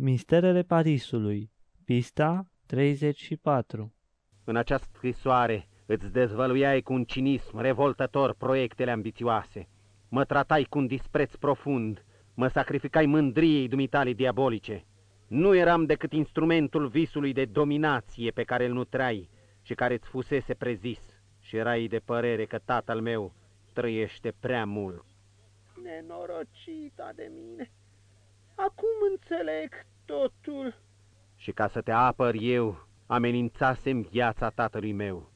Misterele Parisului, pista 34 În această scrisoare îți dezvăluiai cu un cinism revoltător proiectele ambițioase. Mă tratai cu un dispreț profund, mă sacrificai mândriei dumitale diabolice. Nu eram decât instrumentul visului de dominație pe care îl nutrai și care îți fusese prezis și erai de părere că tatăl meu trăiește prea mult. Nenorocita de mine! Acum înțeleg totul. Și ca să te apăr eu, amenințasem viața tatălui meu.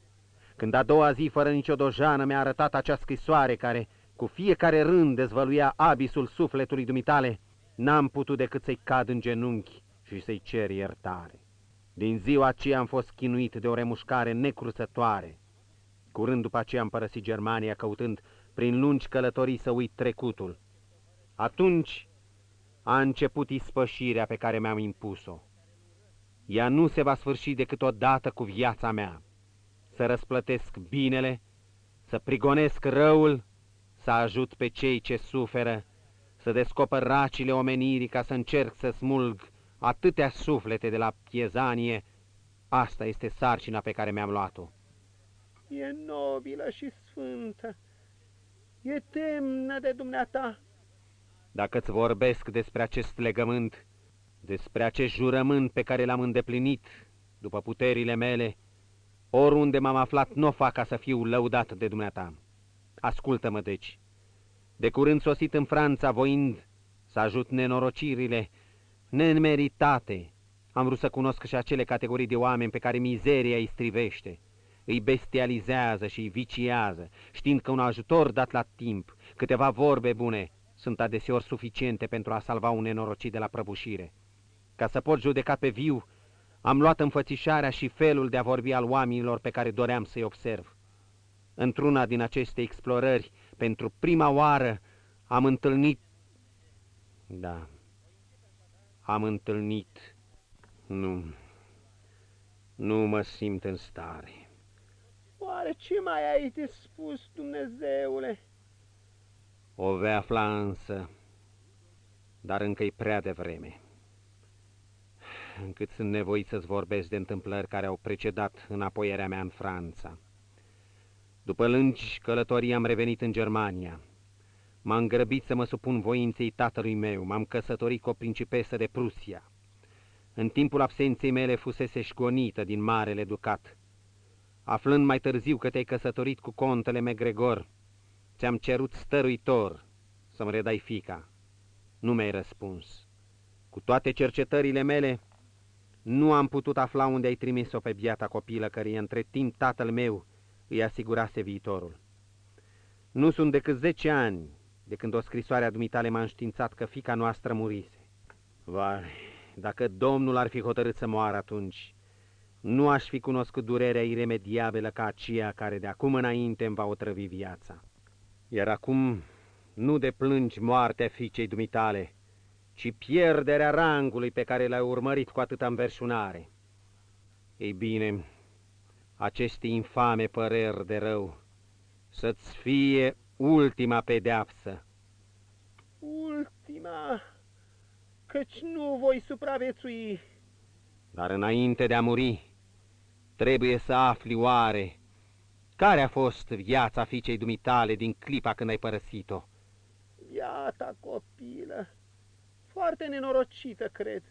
Când a doua zi, fără nicio dojană, mi-a arătat acea scrisoare care, cu fiecare rând, dezvăluia abisul sufletului dumitale, n-am putut decât să-i cad în genunchi și să-i cer iertare. Din ziua aceea am fost chinuit de o remușcare necruțătoare. Curând după aceea am părăsit Germania, căutând prin lungi călătorii să uit trecutul. Atunci a început ispășirea pe care mi-am impus-o. Ea nu se va sfârși decât odată cu viața mea. Să răsplătesc binele, să prigonesc răul, să ajut pe cei ce suferă, să descoper racile omenirii ca să încerc să smulg atâtea suflete de la piezanie, asta este sarcina pe care mi-am luat-o. E nobilă și sfântă, e temnă de dumneata. Dacă îți vorbesc despre acest legământ, despre acest jurământ pe care l-am îndeplinit după puterile mele, oriunde m-am aflat, nu o fac ca să fiu lăudat de dumneata. Ascultă-mă, deci. De curând sosit în Franța, voind să ajut nenorocirile, nemeritate, am vrut să cunosc și acele categorii de oameni pe care mizeria îi strivește, îi bestializează și îi viciază, știind că un ajutor dat la timp, câteva vorbe bune, sunt adeseori suficiente pentru a salva un nenorocit de la prăbușire. Ca să pot judeca pe viu, am luat înfățișarea și felul de a vorbi al oamenilor pe care doream să-i observ. Într-una din aceste explorări, pentru prima oară, am întâlnit... Da, am întâlnit... Nu, nu mă simt în stare. Oare ce mai ai de spus, Dumnezeule? O vei afla însă, dar încă-i prea devreme, încât sunt nevoit să-ți vorbesc de întâmplări care au precedat înapoierea mea în Franța. După lângi călătorii am revenit în Germania. M-am grăbit să mă supun voinței tatălui meu, m-am căsătorit cu o principesă de Prusia. În timpul absenței mele fusese șgonită din Marele Ducat. Aflând mai târziu că te-ai căsătorit cu contele McGregor, Ți-am cerut stăruitor să-mi redai fica. Nu mi-ai răspuns. Cu toate cercetările mele, nu am putut afla unde ai trimis-o pe biata copilă, care între timp tatăl meu îi asigurase viitorul. Nu sunt decât zece ani de când o scrisoare a dumitale m-a înștiințat că fica noastră murise. Vai, dacă Domnul ar fi hotărât să moară atunci, nu aș fi cunoscut durerea iremediabilă ca aceea care de acum înainte îmi va otrăvi viața. Iar acum nu deplângi moartea fiicei dumitale, ci pierderea rangului pe care l-ai urmărit cu atâta înverșunare. Ei bine, aceste infame păreri de rău, să-ți fie ultima pedeapsă. Ultima, căci nu voi supraviețui. Dar înainte de a muri, trebuie să afli oare care a fost viața fiicei dumitale din clipa când ai părăsit-o? Viața copilă, foarte nenorocită, cred.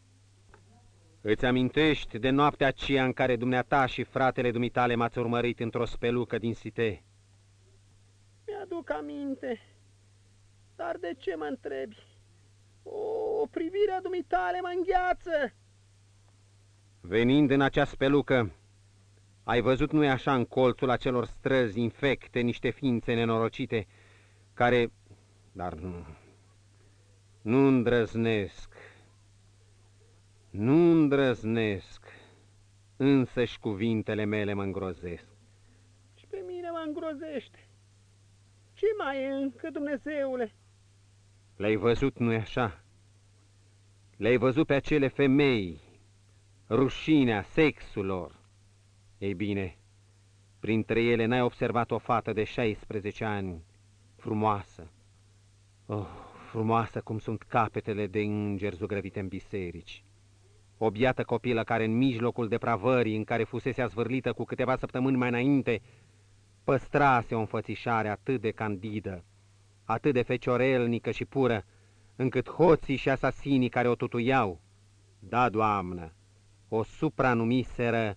Îți amintești de noaptea aceea în care dumneata și fratele dumitale m-ați urmărit într-o spelucă din Site? Mi-aduc aminte, dar de ce mă întrebi? O, privirea dumitale mă îngheață! Venind în acea spelucă, ai văzut, nu-i așa, în colțul acelor străzi infecte, niște ființe nenorocite, care... Dar nu... Nu îndrăznesc. Nu îndrăznesc. Însăși cuvintele mele mă îngrozesc. Și pe mine mă îngrozește. Ce mai e încă, Dumnezeule? Le-ai văzut, nu-i așa? Le-ai văzut pe acele femei, rușinea, sexul lor. Ei bine, printre ele n-ai observat o fată de 16 ani, frumoasă. Oh, frumoasă cum sunt capetele de îngeri zugrăvite în biserici. O biată copilă care în mijlocul depravării în care fusese azvârlită cu câteva săptămâni mai înainte, păstrase o înfățișare atât de candidă, atât de feciorelnică și pură, încât hoții și asasinii care o tutuiau, da, Doamnă, o supranumiseră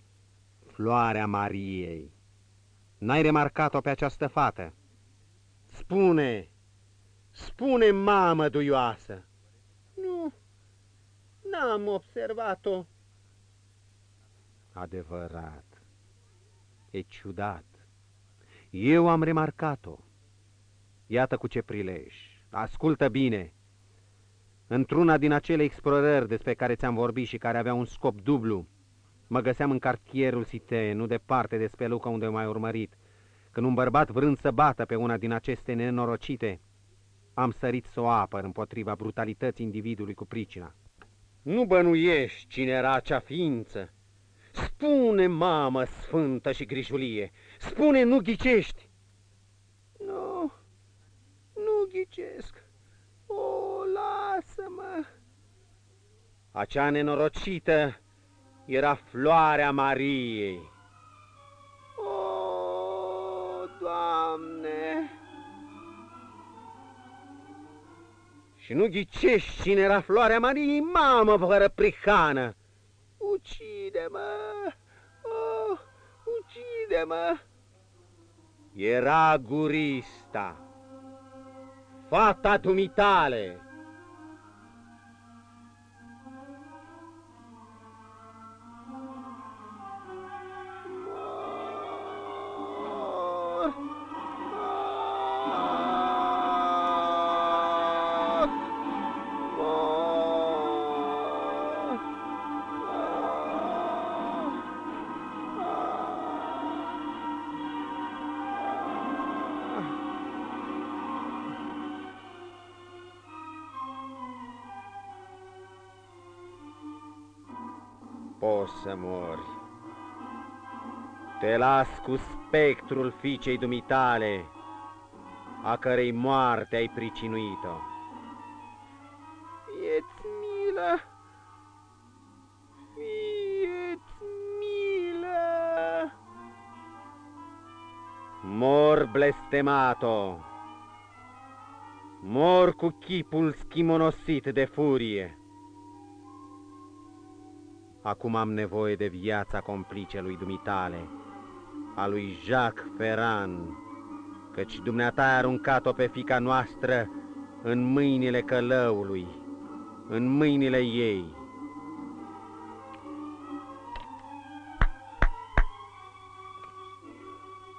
Floarea Mariei. N-ai remarcat-o pe această fată? Spune, spune, mamă duioasă! Nu, n-am observat-o. Adevărat, e ciudat. Eu am remarcat-o. Iată cu ce prilej. Ascultă bine. Într-una din acele explorări despre care ți-am vorbit și care avea un scop dublu, mă găseam în cartierul Site, nu departe de speluca unde m-ai urmărit. Când un bărbat vrând să bată pe una din aceste nenorocite, am sărit să o apăr împotriva brutalității individului cu pricina. Nu bănuiești cine era acea ființă. Spune, mamă sfântă și grijulie, spune, nu ghicești. Nu, nu ghicesc. O, lasă-mă! Acea nenorocită era floarea Mariei. O, Doamne! Și nu ghicești cine era floarea Mariei, mamă, fără prihană. Ucide-mă! Oh, ucide-mă! Era gurista, fata dumitale. Poți să mori. Te las cu spectrul fiicei dumitale, a cărei moarte ai pricinuit-o. Fieți milă! Fieți milă! Mor blestemato! Mor cu chipul schimonosit de furie! Acum am nevoie de viața complicelui dumitale, a lui Jacques Ferran, căci dumneata ai aruncat-o pe fica noastră în mâinile călăului, în mâinile ei.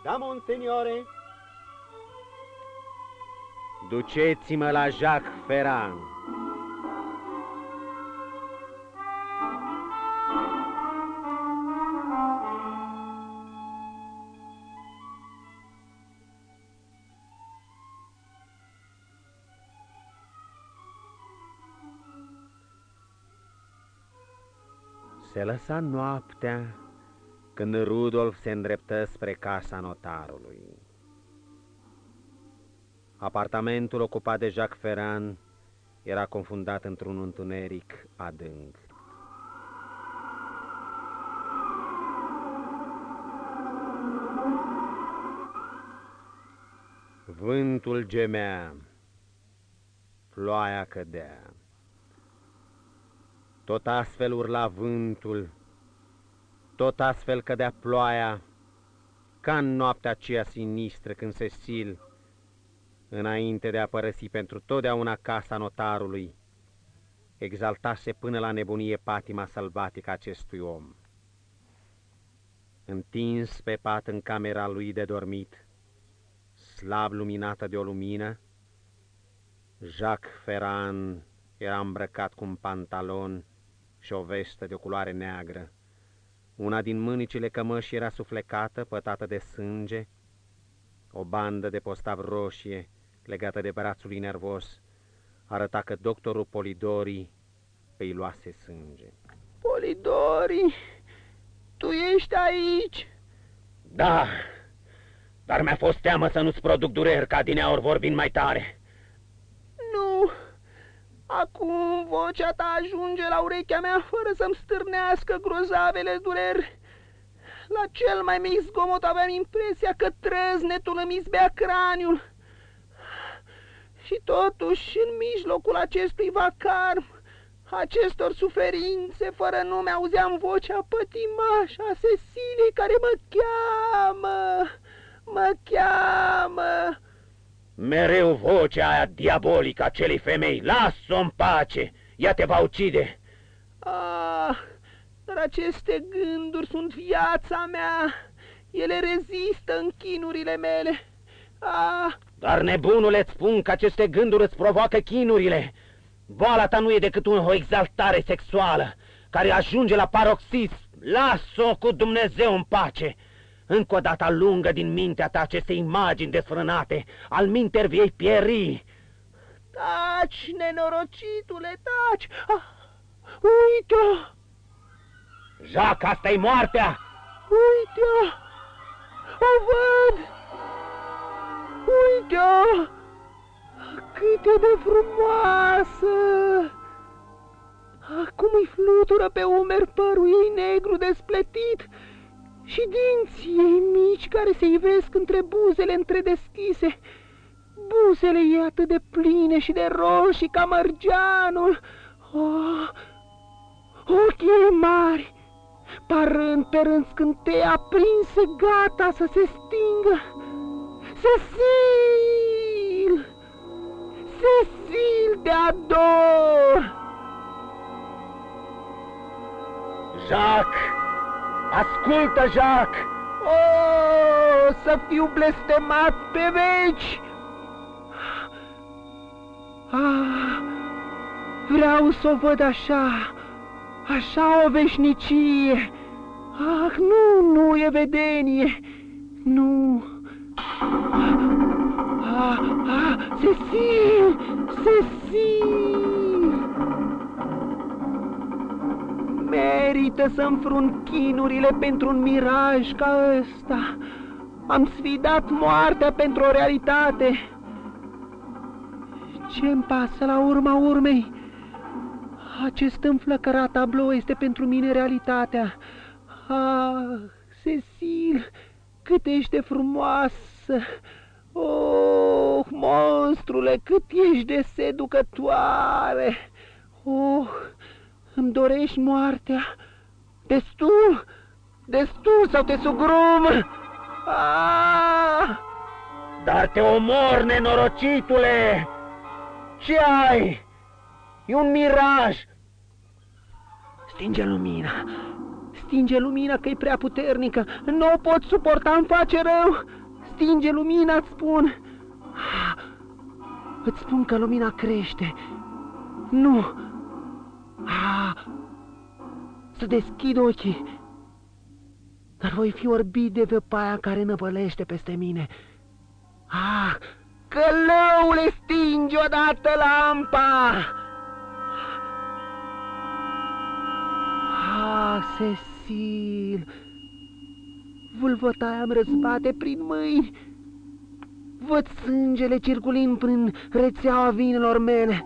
Da, monseniore. Duceți-mă la Jacques Ferrand. Se lăsa noaptea când Rudolf se îndreptă spre casa notarului. Apartamentul ocupat de Jacques Ferrand era confundat într-un întuneric adânc. Vântul gemea, ploaia cădea. Tot astfel urla vântul, tot astfel cădea ploaia, ca în noaptea aceea sinistră când sil, înainte de a părăsi pentru totdeauna casa notarului, exaltase până la nebunie patima sălbatică acestui om. Întins pe pat în camera lui de dormit, slab luminată de o lumină, Jacques Ferrand era îmbrăcat cu un pantalon și o vestă de o culoare neagră. Una din mânicile cămășii era suflecată, pătată de sânge, o bandă de postav roșie legată de brațul lui nervos arăta că doctorul Polidori îi luase sânge. Polidori, tu ești aici? Da, dar mi-a fost teamă să nu-ți produc dureri ca din aur vorbind mai tare. Nu, Acum vocea ta ajunge la urechea mea fără să-mi stârnească grozavele dureri. La cel mai mic zgomot aveam impresia că trăznetul îmi izbea craniul. Și totuși, în mijlocul acestui vacarm, acestor suferințe, fără nume, auzeam vocea pătimașă a Ceciliei care mă cheamă, mă cheamă. Mereu vocea aia diabolică a celei femei, las-o în pace, ea te va ucide. Ah, dar aceste gânduri sunt viața mea, ele rezistă în chinurile mele. Ah, dar nebunule, îți spun că aceste gânduri îți provoacă chinurile. Boala ta nu e decât o exaltare sexuală, care ajunge la paroxism. Lasă-o cu Dumnezeu în pace. Încă o dată lungă din mintea ta aceste imagini desfrânate, al minter viei pieri. Taci, nenorocitule, taci! Ah, uite-o! Jac, asta e moartea! Uite-o! O văd! Uite-o! Cât e de frumoasă! Acum îi flutură pe umer părul ei negru despletit și dinții ei mici care se ivesc între buzele întredeschise. Buzele ei atât de pline și de roșii ca mărgeanul. Oh, ochii ei mari, parând pe rând scânteie aprinse, gata să se stingă. Cecil! Cecil, te ador! Jacques! Ascultă, Jacques! Oh, să fiu blestemat pe veci! Ah, vreau să o văd așa, așa o veșnicie. Ah, nu, nu e vedenie, nu. Ah, ah, Cecil, Cecil! Merită să înfrunt chinurile pentru un miraj ca ăsta. Am sfidat moartea pentru o realitate. Ce-mi pasă la urma urmei? Acest înflăcărat tablou este pentru mine realitatea. Ah, Cecil, cât ești de frumoasă! Oh, monstrule, cât ești de seducătoare! Oh, îmi dorești moartea? Destul? Destul sau te sugrum? Ah! Dar te omor, nenorocitule! Ce ai? E un miraj! Stinge lumina! Stinge lumina că e prea puternică! Nu o pot suporta, îmi face rău! Stinge lumina, îți spun! Îți spun că lumina crește! Nu! Ah, să deschid ochii. Dar voi fi orbit de văpaia care năvălește peste mine. Ah, călăule, stinge odată lampa! Ah, Cecil, vulvătaia îmi răzbate prin mâini. Văd sângele circulind prin rețeaua vinelor mele.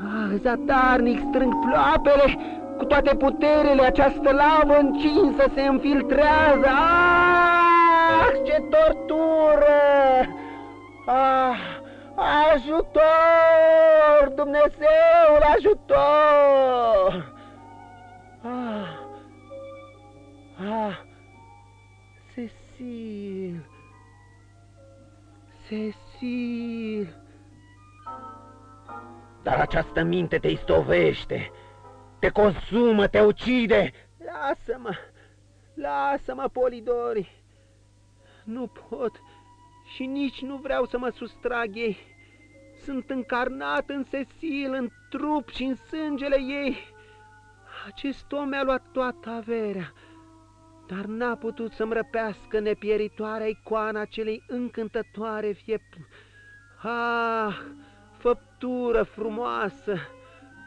Ah, zadarnic strâng ploapele, cu toate puterele această lavă încinsă se infiltrează. Ah, ce tortură! Ah, ajutor! Dumnezeul ajutor! Ah, ah, Cecil, Cecil... Dar această minte te istovește, te consumă, te ucide. Lasă-mă, lasă-mă, Polidori. Nu pot și nici nu vreau să mă sustrag ei. Sunt încarnat în Cecil, în trup și în sângele ei. Acest om mi-a luat toată averea, dar n-a putut să-mi răpească nepieritoarea icoana celei încântătoare fiept. Ah, făptură frumoasă,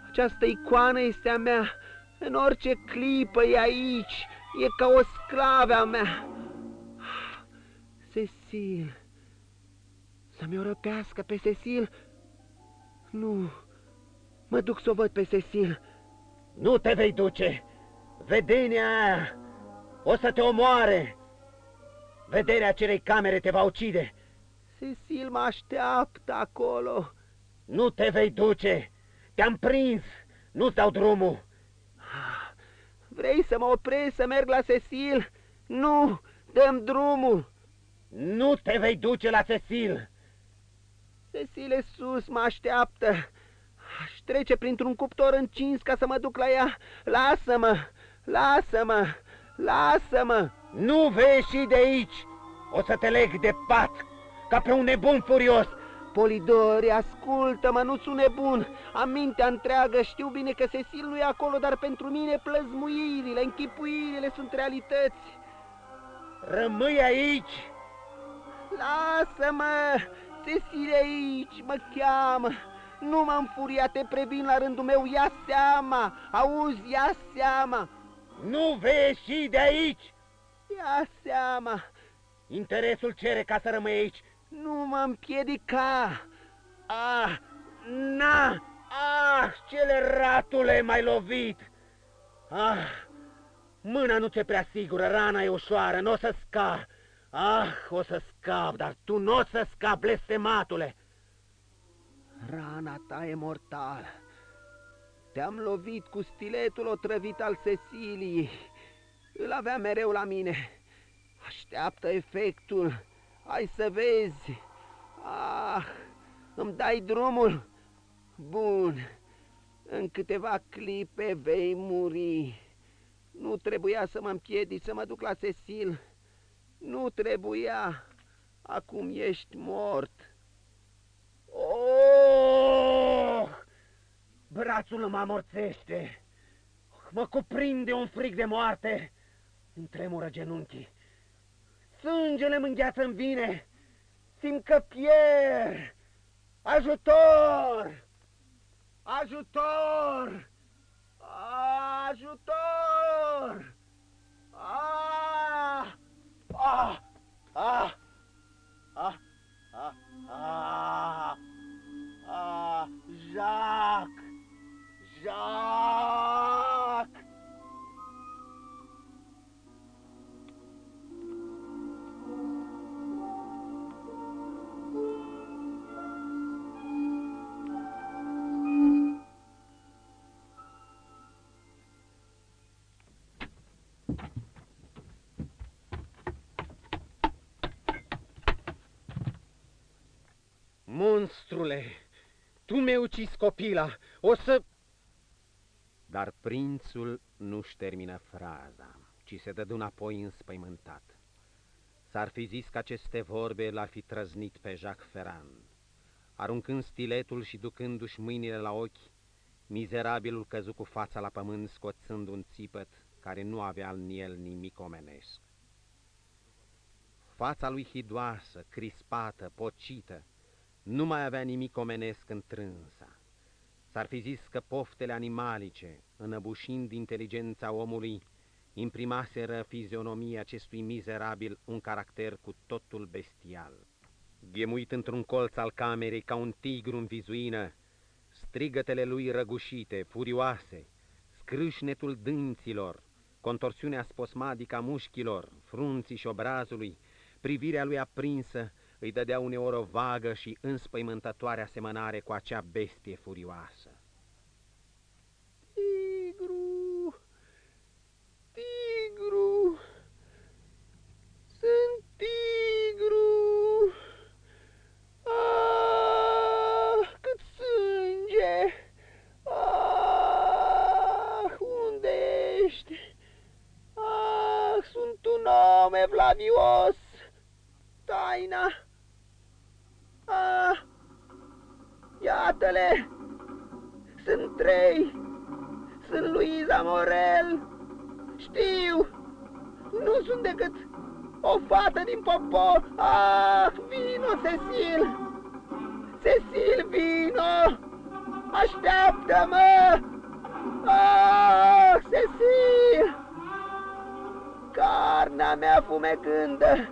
această icoană este a mea, în orice clipă e aici, e ca o sclavă a mea. Cecil, să mi-o răpească pe Cecil? Nu, Mă duc să o văd pe Cecil. Nu te vei duce. Vedenia aia o să te omoare. Vederea acelei camere te va ucide. Cecil mă așteaptă acolo. Nu te vei duce. Te-am prins. Nu-ți dau drumul. Vrei să mă oprezi să merg la Cecil? Nu, dăm drumul. Nu te vei duce la Cecil. Cecil e sus, mă așteaptă. Aș trece printr-un cuptor încins ca să mă duc la ea. Lasă-mă, lasă-mă, lasă-mă. Nu vei ieși de aici. O să te leg de pat, ca pe un nebun furios. Polidori, ascultă-mă, nu sunt nebun. Am mintea întreagă, știu bine că Cecil nu e acolo, dar pentru mine plăzmuirile, închipuirile sunt realități. Rămâi aici. Lasă-mă, Cecil e aici, mă cheamă. Nu m-am furiat, te previn la rândul meu, ia seama, auzi, ia seama. Nu vei ieși de aici. Ia seama. Interesul cere ca să rămâi aici. Nu mă împiedica! Ah, na! Ah, cele ratule m-ai lovit! Ah, mâna nu ți prea sigură, rana e ușoară, nu o să scap. Ah, o să scap, dar tu nu o să scap, blestematule! Rana ta e mortală. Te-am lovit cu stiletul otrăvit al Ceciliei. Îl avea mereu la mine. Așteaptă efectul. Hai să vezi. Ah, îmi dai drumul? Bun. În câteva clipe vei muri. Nu trebuia să mă împiedici să mă duc la Cecil. Nu trebuia. Acum ești mort. Oh! Brațul mă amorțește. Mă cuprinde un frig de moarte. Îmi tremură genunchii. Sângele mă îngheață în vine. Simt că pierd. Ajutor! Ajutor! Ajutor! Ah! Ah! Ah! Ah! Ah! Ah! Ah! Jacques! Jacques! Monstrule, tu mi-ai ucis copila, o să... Dar prințul nu-și termină fraza, ci se dădu înapoi înspăimântat. S-ar fi zis că aceste vorbe l-ar fi trăznit pe Jacques Ferrand. Aruncând stiletul și ducându-și mâinile la ochi, mizerabilul căzu cu fața la pământ, scoțând un țipăt care nu avea în el nimic omenesc. Fața lui hidoasă, crispată, pocită, nu mai avea nimic omenesc întrânsa. S-ar fi zis că poftele animalice, înăbușind inteligența omului, imprimaseră fizionomia acestui mizerabil un caracter cu totul bestial. Ghemuit într-un colț al camerei ca un tigru în vizuină, strigătele lui răgușite, furioase, scrâșnetul dânților, contorsiunea sposmadică a mușchilor, frunții și obrazului, privirea lui aprinsă, îi dădea uneori o vagă și înspăimântătoare asemănare cu acea bestie furioasă. Tigru! Tigru! Sunt tigru! Ah, cât sânge! Ah, unde ești? Ah, sunt un om evlavios! Taina! Ah, iată-le! Sunt trei! Sunt Luiza Morel! Știu! Nu sunt decât o fată din popor! Ah, vino, Cecil! Cecil, vino! Așteaptă-mă! Ah, Cecil! Carnea mea fumegândă!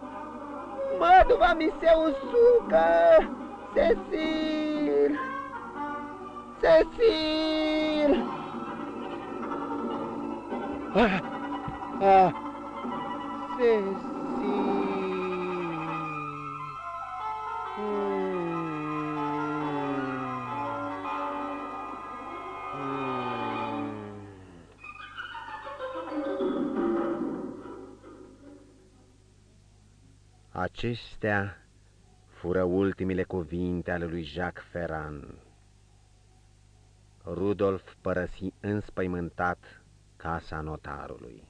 Măduva mi se usucă! Cecil! Cecil! Ah, ah, Cecil! Acestea fură ultimile cuvinte ale lui Jacques Ferrand. Rudolf părăsi înspăimântat casa notarului.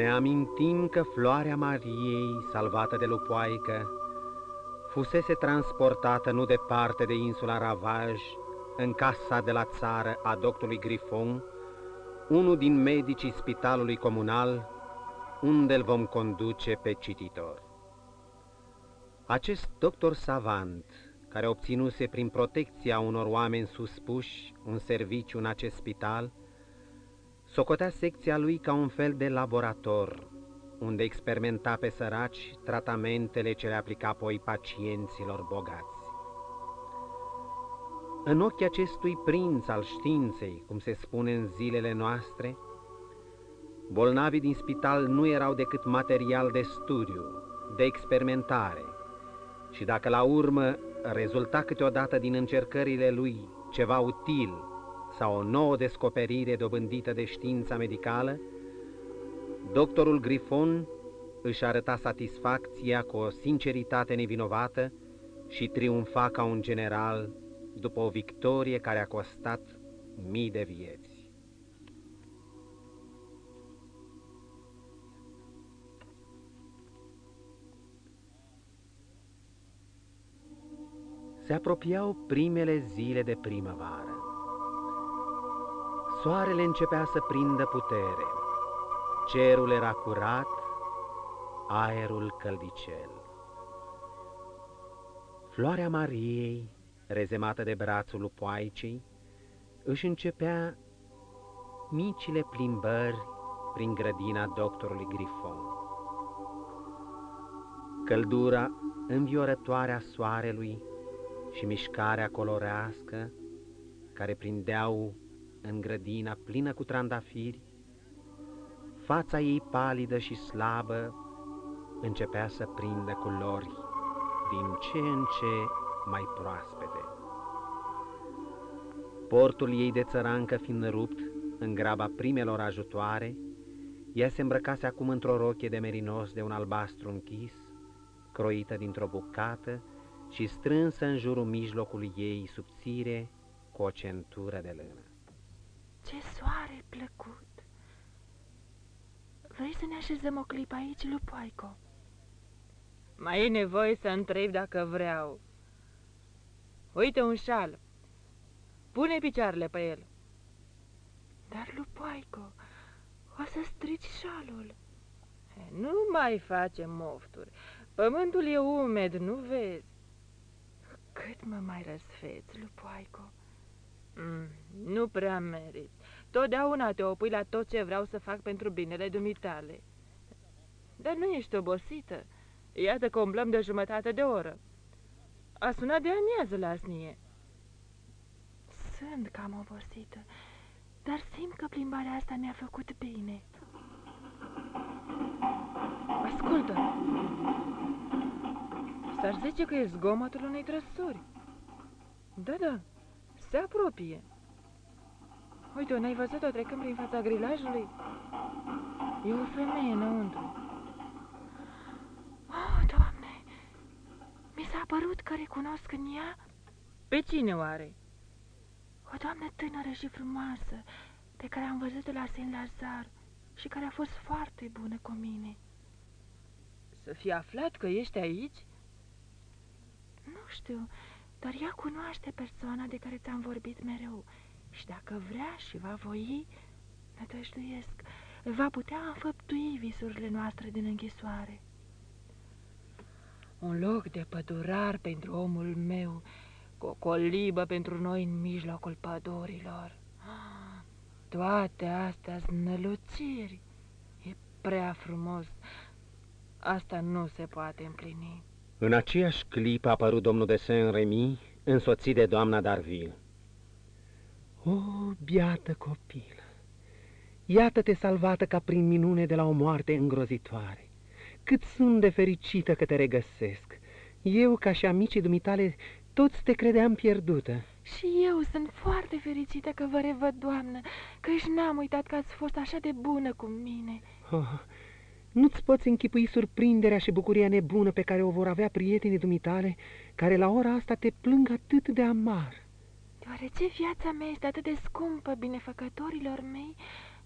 Ne amintim că floarea Mariei, salvată de lupoaică, fusese transportată nu departe de insula Ravaj, în casa de la țară a doctorului Grifon, unul din medicii spitalului comunal, unde îl vom conduce pe cititor. Acest doctor savant, care obținuse prin protecția unor oameni suspuși un serviciu în acest spital, Socotea secția lui ca un fel de laborator, unde experimenta pe săraci tratamentele ce le aplica apoi pacienților bogați. În ochii acestui prinț al științei, cum se spune în zilele noastre, bolnavii din spital nu erau decât material de studiu, de experimentare, și dacă la urmă rezulta câteodată din încercările lui ceva util sau o nouă descoperire dobândită de știința medicală, doctorul Grifon își arăta satisfacția cu o sinceritate nevinovată și triumfa ca un general după o victorie care a costat mii de vieți. Se apropiau primele zile de primăvară. Soarele începea să prindă putere, cerul era curat, aerul căldicel. Floarea Mariei, rezemată de brațul lupoaicei, își începea micile plimbări prin grădina doctorului Grifon. Căldura înviorătoare a soarelui și mișcarea colorească care prindeau în grădina plină cu trandafiri, fața ei palidă și slabă începea să prindă culori din ce în ce mai proaspete. Portul ei de țărancă fiind rupt în graba primelor ajutoare, ea se îmbrăcase acum într-o rochie de merinos de un albastru închis, croită dintr-o bucată și strânsă în jurul mijlocului ei subțire cu o centură de lână. Ce soare plăcut! Vrei să ne așezăm o clipă aici, Lupoaico? Mai e nevoie să întreb dacă vreau. Uite un șal. Pune picioarele pe el. Dar, Lupoaico, o să strici șalul. Nu mai face mofturi. Pământul e umed, nu vezi? Cât mă mai răsfeți, Lupoaico? Mm, nu prea meriți. Totdeauna te opui la tot ce vreau să fac pentru binele dumitale. Dar nu ești obosită. Iată că umblăm de jumătate de oră. A sunat de amiază la asnie. Sunt cam obosită, dar simt că plimbarea asta mi-a făcut bine. Ascultă! S-ar zice că e zgomotul unei trăsuri. Da, da, se apropie. Uite, n-ai văzut-o trecând prin fața grilajului? E o femeie înăuntru. Oh, Doamne! Mi s-a părut că recunosc în ea Pe cine oare? o doamnă tânără și frumoasă pe care am văzut-o la Saint Lazar și care a fost foarte bună cu mine. Să fi aflat că ești aici? Nu știu, dar ea cunoaște persoana de care ți-am vorbit mereu și dacă vrea și va voi, nădăjduiesc, va putea înfăptui visurile noastre din închisoare. Un loc de pădurar pentru omul meu, cu o colibă pentru noi în mijlocul pădurilor. Ah, Toate astea znăluciri. E prea frumos. Asta nu se poate împlini. În aceeași clipă a apărut domnul de Saint-Remy, însoțit de doamna Darville. O, biată copilă! Iată-te salvată ca prin minune de la o moarte îngrozitoare. Cât sunt de fericită că te regăsesc. Eu, ca și amicii dumitale, toți te credeam pierdută. Și eu sunt foarte fericită că vă revăd, doamnă, căci n-am uitat că ați fost așa de bună cu mine. Oh, nu-ți poți închipui surprinderea și bucuria nebună pe care o vor avea prietenii dumitale, care la ora asta te plâng atât de amar. Deoarece viața mea este atât de scumpă binefăcătorilor mei,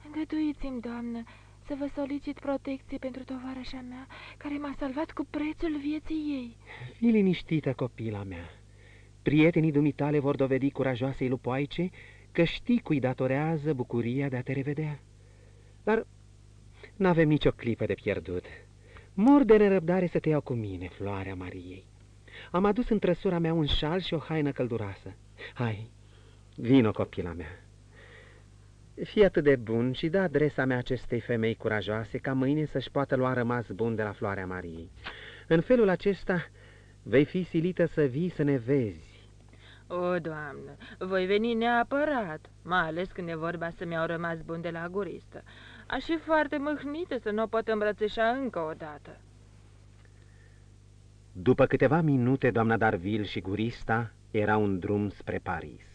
îngăduiți-mi, doamnă, să vă solicit protecție pentru tovarășa mea, care m-a salvat cu prețul vieții ei. Fii liniștită, copila mea. Prietenii dumitale vor dovedi curajoasei lupoaice că știi cui datorează bucuria de a te revedea. Dar n-avem nicio clipă de pierdut. Mor de nerăbdare să te iau cu mine, floarea Mariei. Am adus în trăsura mea un șal și o haină călduroasă. Hai, vino, copila mea. Fii atât de bun și dă adresa mea acestei femei curajoase ca mâine să-și poată lua rămas bun de la floarea Mariei. În felul acesta vei fi silită să vii să ne vezi. O, doamnă, voi veni neapărat, mai ales când e vorba să mi-au rămas bun de la guristă. Aș fi foarte mâhnită să nu o pot îmbrățișa încă o dată. După câteva minute, doamna Darville și gurista erau în drum spre Paris.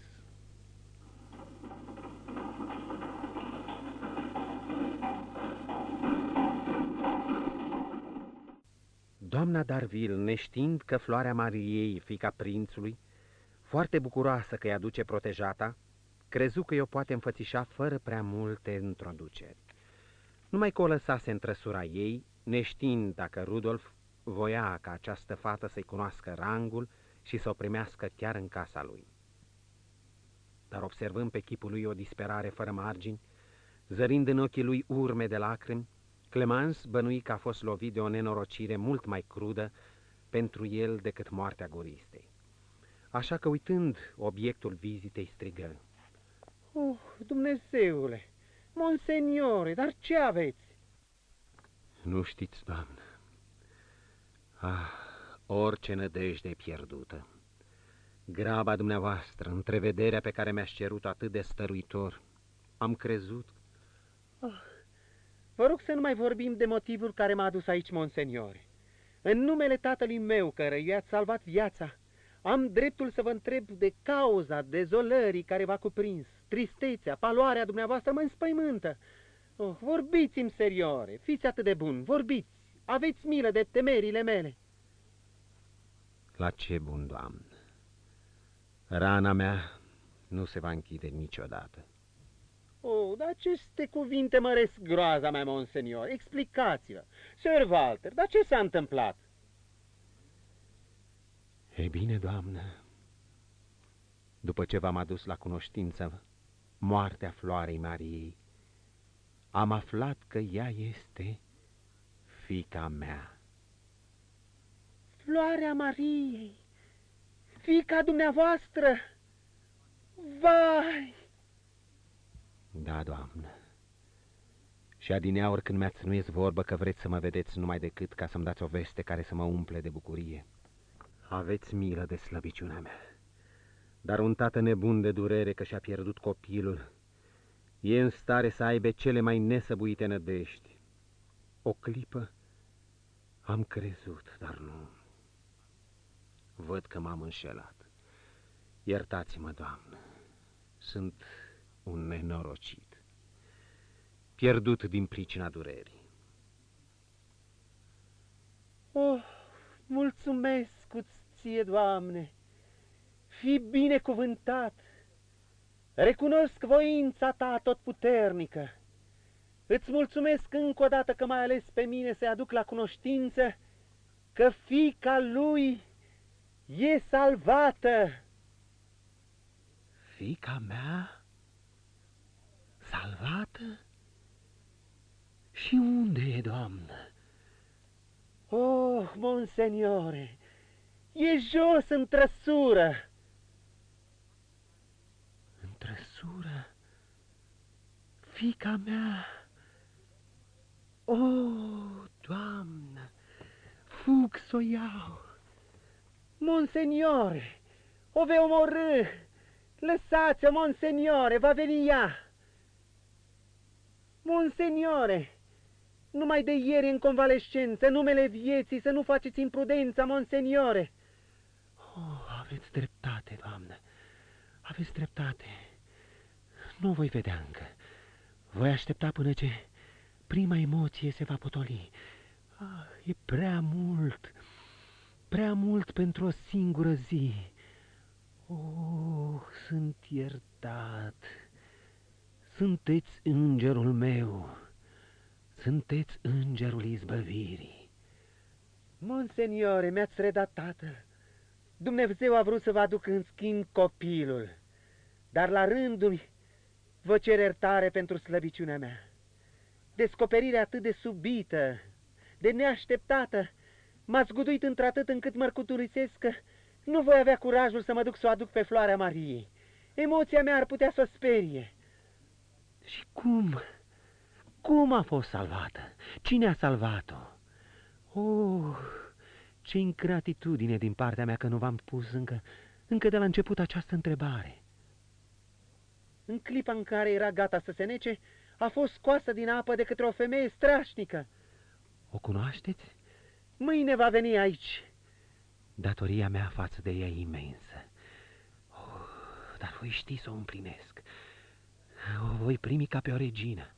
Doamna Darville, neștiind că floarea Mariei, fica prințului, foarte bucuroasă că îi aduce protejata, crezu că o poate înfățișa fără prea multe introduceri. Numai că o lăsase în trăsura ei, neștiind dacă Rudolf voia ca această fată să-i cunoască rangul și să o primească chiar în casa lui. Dar observând pe chipul lui o disperare fără margini, zărind în ochii lui urme de lacrimi, Clemens bănui că a fost lovit de o nenorocire mult mai crudă pentru el decât moartea guristei. Așa că uitând obiectul vizitei strigă. Oh, Dumnezeule, monseniore, dar ce aveți? Nu știți, doamnă. Ah, orice nădejde e pierdută. Graba dumneavoastră, întrevederea pe care mi-aș cerut atât de stăruitor, am crezut. Oh, vă rog să nu mai vorbim de motivul care m-a adus aici, monseniore. În numele tatălui meu, care i-ați salvat viața, am dreptul să vă întreb de cauza dezolării care v-a cuprins. Tristețea, paloarea dumneavoastră mă înspăimântă. Oh, vorbiți-mi, seriore, fiți atât de bun, vorbiți, aveți milă de temerile mele. La ce bun, doamnă! Rana mea nu se va închide niciodată. Oh, dar aceste cuvinte măresc groaza mea, monsenior. Explicați-vă. Sir Walter, dar ce s-a întâmplat? Ei bine, doamnă, după ce v-am adus la cunoștință moartea Floarei Mariei, am aflat că ea este fica mea. Floarea Mariei, fica dumneavoastră! Vai! Da, doamnă. Și adineauri când mi-ați nuiesc vorbă că vreți să mă vedeți numai decât ca să-mi dați o veste care să mă umple de bucurie. Aveți milă de slăbiciunea mea. Dar un tată nebun de durere că și-a pierdut copilul e în stare să aibă cele mai nesăbuite nădești. O clipă am crezut, dar nu. Văd că m-am înșelat. Iertați-mă, Doamnă, sunt un nenorocit, pierdut din pricina durerii. Oh, mulțumesc ție, Doamne! Fii binecuvântat! Recunosc voința ta tot puternică. Îți mulțumesc încă o dată că m-ai ales pe mine să-i aduc la cunoștință că fica lui e salvată. Fica mea? Salvată? Și unde e, doamnă? Oh, monseniore, e jos în trăsură. În trăsură? Fica mea? Oh, doamnă, fug să o iau. Monseniore, o vei omorâ. Lăsați-o, monseniore, va veni ea. Monseniore, numai de ieri în convalescență, numele vieții, să nu faceți imprudența, monseniore. Oh, aveți dreptate, doamnă, aveți dreptate. Nu voi vedea încă. Voi aștepta până ce prima emoție se va potoli. Ah, e prea mult, prea mult pentru o singură zi. Oh, sunt iertat. Sunteți îngerul meu. Sunteți îngerul izbăvirii. Monseniore, mi-ați redat tatăl. Dumnezeu a vrut să vă aduc în schimb copilul, dar la rândul vă cer iertare pentru slăbiciunea mea. Descoperirea atât de subită, de neașteptată, m-a zguduit într-atât încât mărcuturisesc că nu voi avea curajul să mă duc să o aduc pe floarea Mariei. Emoția mea ar putea să o sperie. Și cum? Cum a fost salvată? Cine a salvat-o? Oh, ce ingratitudine din partea mea că nu v-am pus încă, încă de la început această întrebare. În clipa în care era gata să se nece, a fost scoasă din apă de către o femeie strașnică. O cunoașteți? Mâine va veni aici. Datoria mea față de ea e imensă. Oh, dar voi ști să o împlinesc. O voi primi ca pe o regină.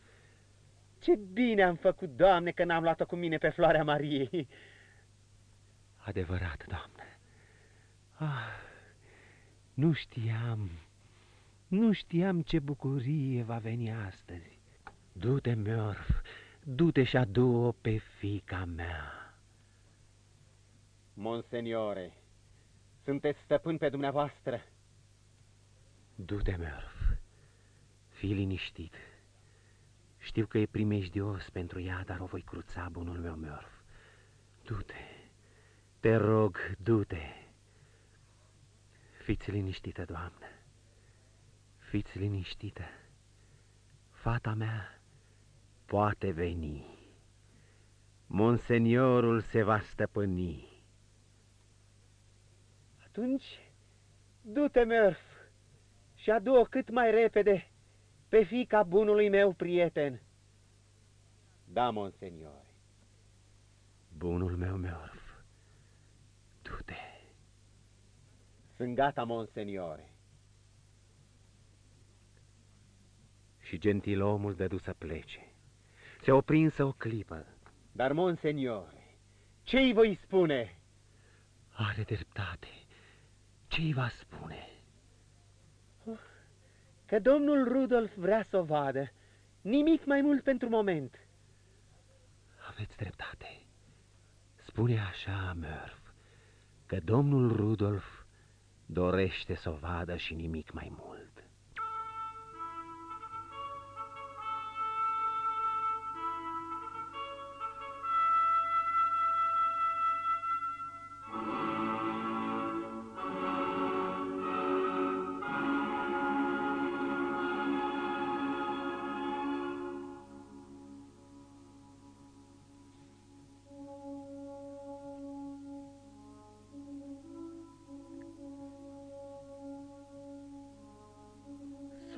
Ce bine am făcut, Doamne, că n-am luat-o cu mine pe floarea Mariei. Adevărat, Doamne. Ah, nu știam, nu știam ce bucurie va veni astăzi. Du-te, Murph, du-te și adu-o pe fica mea. Monseniore, sunteți stăpân pe dumneavoastră. Du-te, Murph, fii liniștit. Știu că e primejdios pentru ea, dar o voi cruța, bunul meu Murph. Du-te, te rog, du-te. Fiți liniștită, doamnă, fiți liniștită. Fata mea poate veni. Monseniorul se va stăpâni. Atunci, du-te, Murph, și adu-o cât mai repede pe fica bunului meu prieten. Da, monseniore. Bunul meu, Murph, du-te. Sunt gata, monseniore. Și gentilomul dădu să plece. Se oprinsă o clipă. Dar, monseniore, ce-i voi spune? Are dreptate. Ce-i va spune? Că domnul Rudolf vrea să o vadă. Nimic mai mult pentru moment. Aveți dreptate. Spune așa, Murph, că domnul Rudolf dorește să o vadă și nimic mai mult.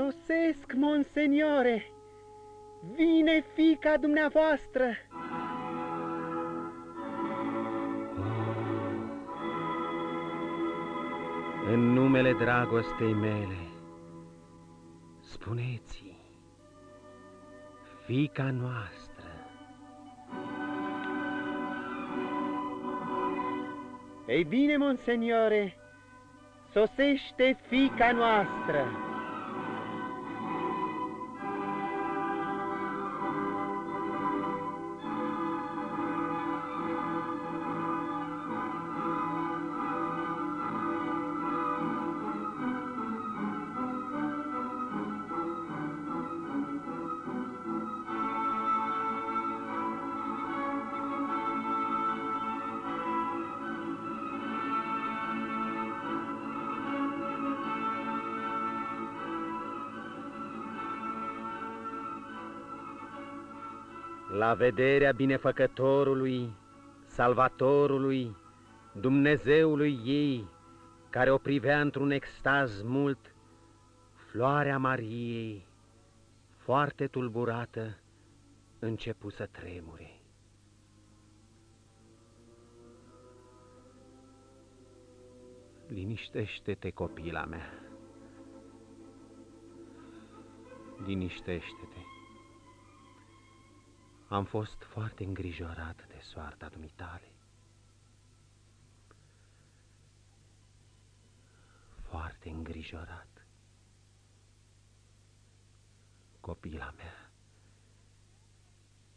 Sosesc, monseniore! Vine fica dumneavoastră! În numele dragostei mele, spuneți fica noastră. Ei bine, monseniore, sosește fica noastră. La vederea binefăcătorului, salvatorului, Dumnezeului ei, care o privea într-un extaz mult, floarea Mariei, foarte tulburată, începu să tremure. Liniștește-te, copila mea. Liniștește-te. Am fost foarte îngrijorat de soarta dumitale. Foarte îngrijorat. Copila mea,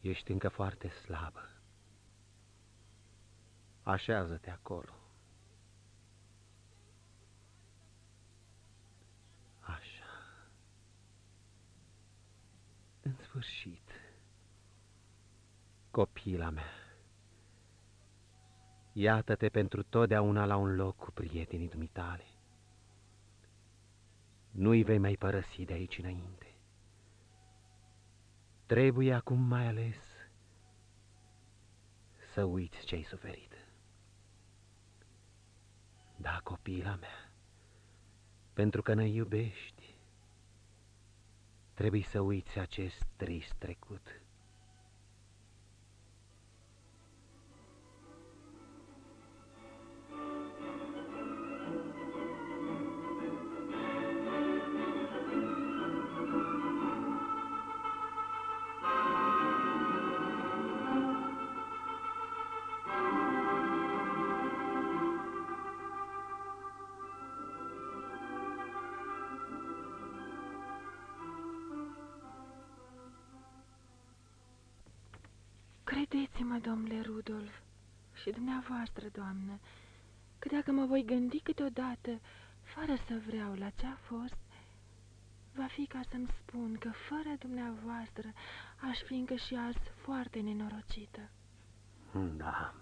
ești încă foarte slabă. Așează-te acolo. Așa. În sfârșit copila mea. Iată-te pentru totdeauna la un loc cu prietenii dumitale. Nu-i vei mai părăsi de aici înainte. Trebuie acum mai ales să uiți ce-ai suferit. Da, copila mea, pentru că ne iubești, trebuie să uiți acest trist trecut. Dumneavoastră, doamnă, că dacă mă voi gândi câteodată, fără să vreau la ce a fost, va fi ca să-mi spun că fără dumneavoastră aș fi încă și azi foarte nenorocită. Da,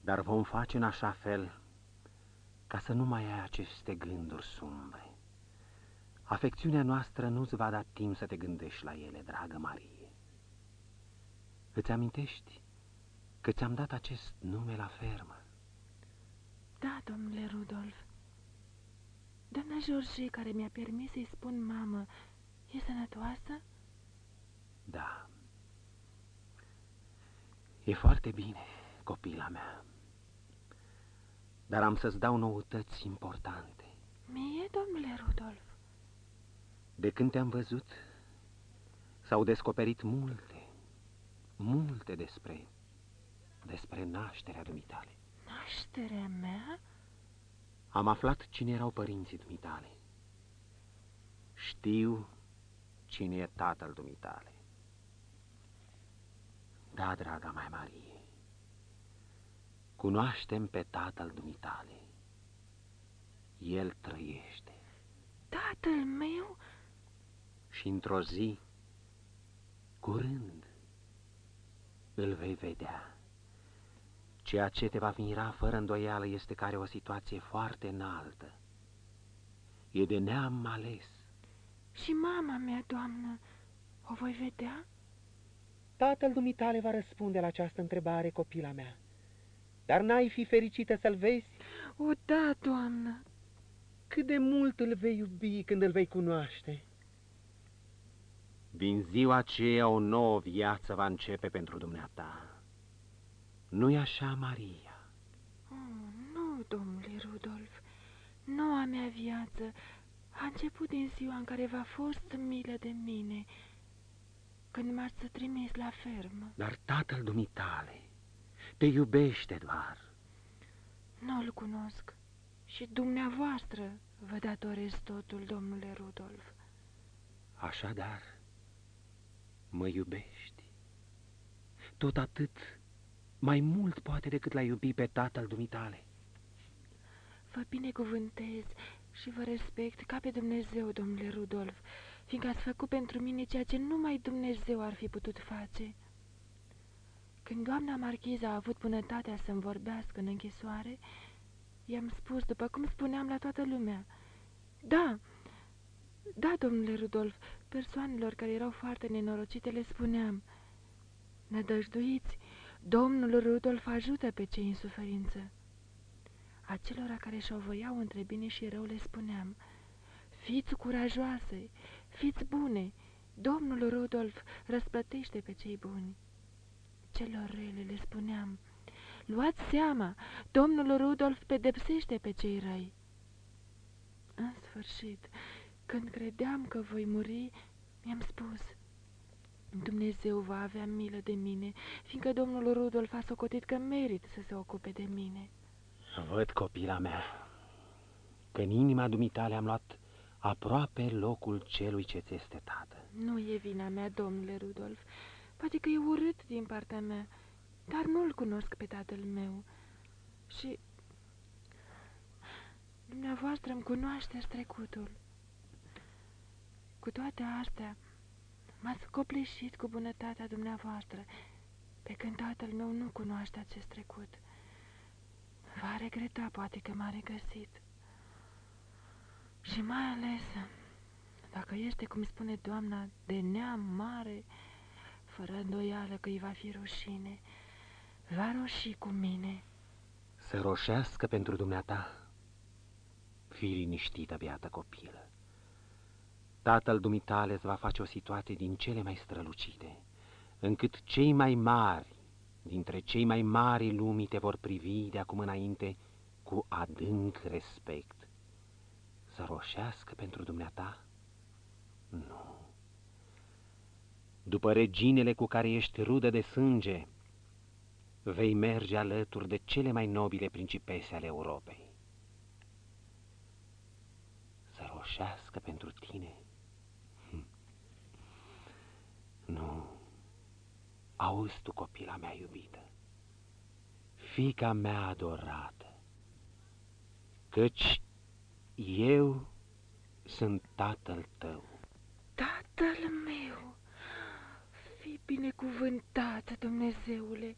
dar vom face în așa fel ca să nu mai ai aceste gânduri sumbre. Afecțiunea noastră nu-ți va da timp să te gândești la ele, dragă Marie. Îți amintești că ți-am dat acest nume la fermă? Da, domnule Rudolf. Doamna George, care mi-a permis să-i spun mamă, e sănătoasă? Da. E foarte bine, copila mea. Dar am să-ți dau noutăți importante. Mie, domnule Rudolf? De când te-am văzut, s-au descoperit multe multe despre, despre nașterea dumitale. Nașterea mea? Am aflat cine erau părinții dumitale. Știu cine e tatăl dumitale. Da, draga mai Marie, cunoaștem pe tatăl dumitale. El trăiește. Tatăl meu? Și într-o zi, curând, îl vei vedea. Ceea ce te va mira fără îndoială este că are o situație foarte înaltă. E de neam ales. Și mama mea, doamnă, o voi vedea? Tatăl dumitale va răspunde la această întrebare, copila mea. Dar n-ai fi fericită să-l vezi? O, da, doamnă. Cât de mult îl vei iubi când îl vei cunoaște. Din ziua aceea o nouă viață va începe pentru dumneata. Nu-i așa, Maria? Oh, nu, domnule Rudolf, Noua mea viață a început din ziua în care v-a fost milă de mine, când m-ați trimis la fermă. Dar tatăl dumitale te iubește doar. Nu-l cunosc și dumneavoastră vă datorez totul, domnule Rudolf. Așadar, mă iubești. Tot atât, mai mult poate decât l-a iubi pe tatăl dumitale. Vă binecuvântez și vă respect ca pe Dumnezeu, domnule Rudolf, fiindcă ați făcut pentru mine ceea ce numai Dumnezeu ar fi putut face. Când doamna marchiză a avut bunătatea să-mi vorbească în închisoare, i-am spus, după cum spuneam la toată lumea, Da, da, domnule Rudolf, persoanelor care erau foarte nenorocite le spuneam, Nădăjduiți, domnul Rudolf ajută pe cei în suferință. Acelora care și-o voiau între bine și rău le spuneam, Fiți curajoase, fiți bune, domnul Rudolf răsplătește pe cei buni. Celor rele le spuneam, Luați seama, domnul Rudolf pedepsește pe cei răi. În sfârșit, când credeam că voi muri, mi-am spus, Dumnezeu va avea milă de mine, fiindcă domnul Rudolf a socotit că merit să se ocupe de mine. Văd, copila mea, că în inima dumitale am luat aproape locul celui ce ți este tată. Nu e vina mea, domnule Rudolf. Poate că e urât din partea mea, dar nu-l cunosc pe tatăl meu. Și dumneavoastră îmi cunoașteți trecutul. Cu toate astea, m-ați copleșit cu bunătatea dumneavoastră, pe când tatăl meu nu cunoaște acest trecut. Va regreta poate că m-a regăsit. Și mai ales, dacă este, cum spune doamna, de neam mare, fără îndoială că îi va fi rușine, va roși cu mine. Să roșească pentru dumneata. Fii liniștită, beată copilă. Tatăl dumitale îți va face o situație din cele mai strălucite, încât cei mai mari dintre cei mai mari lumii te vor privi de acum înainte cu adânc respect. Să roșească pentru dumneata? Nu. După reginele cu care ești rudă de sânge, vei merge alături de cele mai nobile principese ale Europei. Să roșească pentru tine? Nu. Auzi tu, copila mea iubită, fica mea adorată, căci eu sunt tatăl tău. Tatăl meu, fi binecuvântat, Dumnezeule!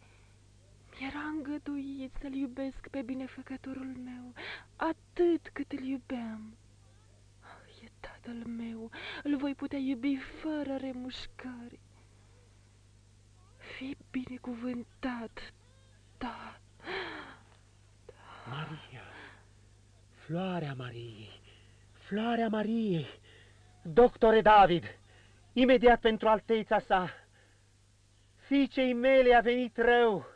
Mi-era îngăduit să-l iubesc pe binefăcătorul meu, atât cât îl iubeam. E tatăl meu, îl voi putea iubi fără remușcări. Fii binecuvântat, da. Maria, floarea Mariei, floarea Mariei, doctore David, imediat pentru alteița sa, fiicei mele a venit rău,